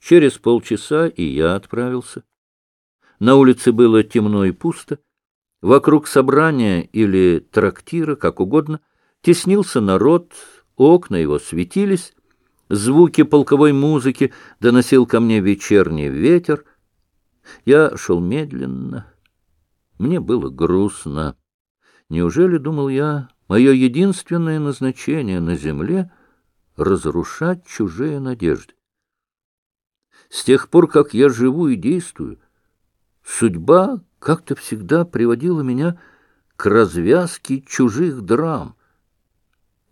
Через полчаса и я отправился. На улице было темно и пусто. Вокруг собрания или трактира, как угодно, теснился народ, окна его светились, звуки полковой музыки доносил ко мне вечерний ветер. Я шел медленно. Мне было грустно. Неужели, думал я, мое единственное назначение на земле — разрушать чужие надежды? С тех пор, как я живу и действую, судьба как-то всегда приводила меня к развязке чужих драм,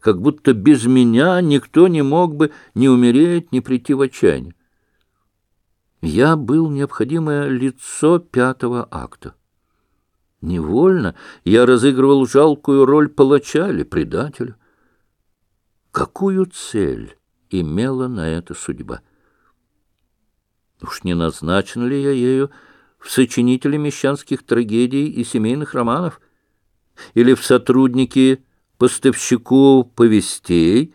как будто без меня никто не мог бы ни умереть, ни прийти в отчаяние. Я был необходимое лицо пятого акта. Невольно я разыгрывал жалкую роль палача или предателя. Какую цель имела на это судьба? Уж не назначен ли я ею в сочинителе мещанских трагедий и семейных романов? Или в сотрудники поставщику повестей,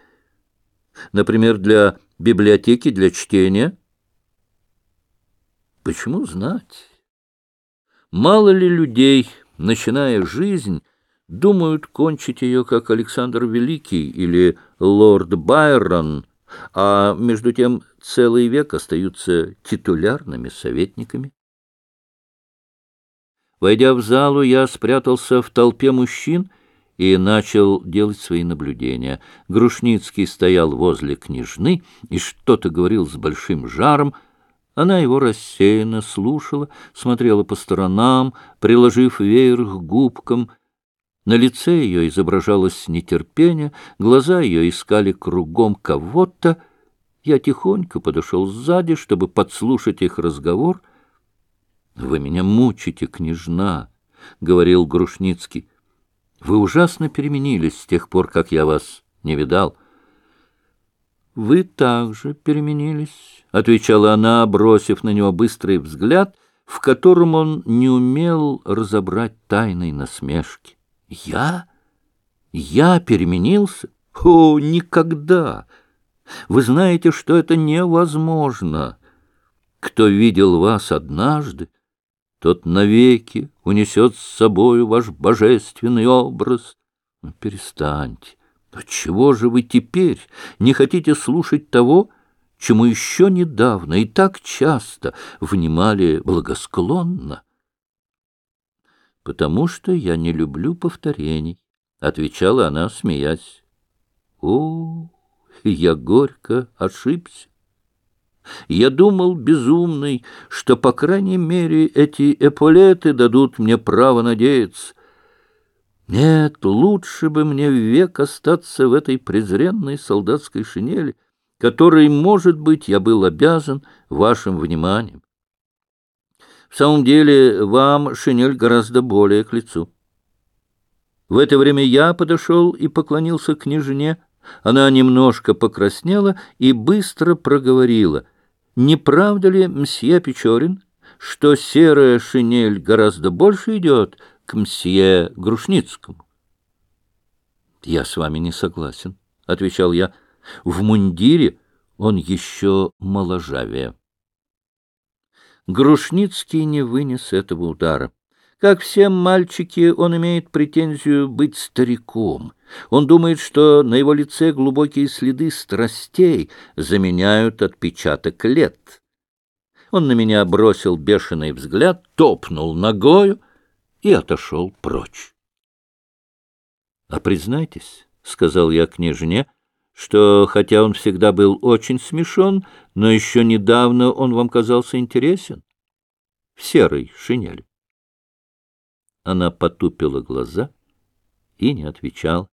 например, для библиотеки для чтения? Почему знать? Мало ли людей, начиная жизнь, думают кончить ее, как Александр Великий или лорд Байрон, а между тем целый век остаются титулярными советниками. Войдя в залу, я спрятался в толпе мужчин и начал делать свои наблюдения. Грушницкий стоял возле княжны и что-то говорил с большим жаром. Она его рассеянно слушала, смотрела по сторонам, приложив веер к губкам. На лице ее изображалось нетерпение, глаза ее искали кругом кого-то. Я тихонько подошел сзади, чтобы подслушать их разговор. — Вы меня мучите, княжна, — говорил Грушницкий. — Вы ужасно переменились с тех пор, как я вас не видал. — Вы также переменились, — отвечала она, бросив на него быстрый взгляд, в котором он не умел разобрать тайной насмешки. — Я? Я переменился? О, никогда! — вы знаете, что это невозможно. Кто видел вас однажды, тот навеки унесет с собою ваш божественный образ. Ну, перестаньте. Отчего же вы теперь не хотите слушать того, чему еще недавно и так часто внимали благосклонно? — Потому что я не люблю повторений, — отвечала она, смеясь. — О, я горько ошибся. Я думал, безумный, что, по крайней мере, эти эполеты дадут мне право надеяться. Нет, лучше бы мне век остаться в этой презренной солдатской шинели, которой, может быть, я был обязан вашим вниманием. В самом деле, вам шинель гораздо более к лицу. В это время я подошел и поклонился княжне, она немножко покраснела и быстро проговорила. «Не правда ли, мсье Печорин, что серая шинель гораздо больше идет к мсье Грушницкому?» «Я с вами не согласен», — отвечал я. «В мундире он еще моложавее». Грушницкий не вынес этого удара. Как все мальчики, он имеет претензию быть стариком. Он думает, что на его лице глубокие следы страстей заменяют отпечаток лет. Он на меня бросил бешеный взгляд, топнул ногою и отошел прочь. — А признайтесь, — сказал я княжне, — что, хотя он всегда был очень смешон, но еще недавно он вам казался интересен. В серой шинели. Она потупила глаза и не отвечала.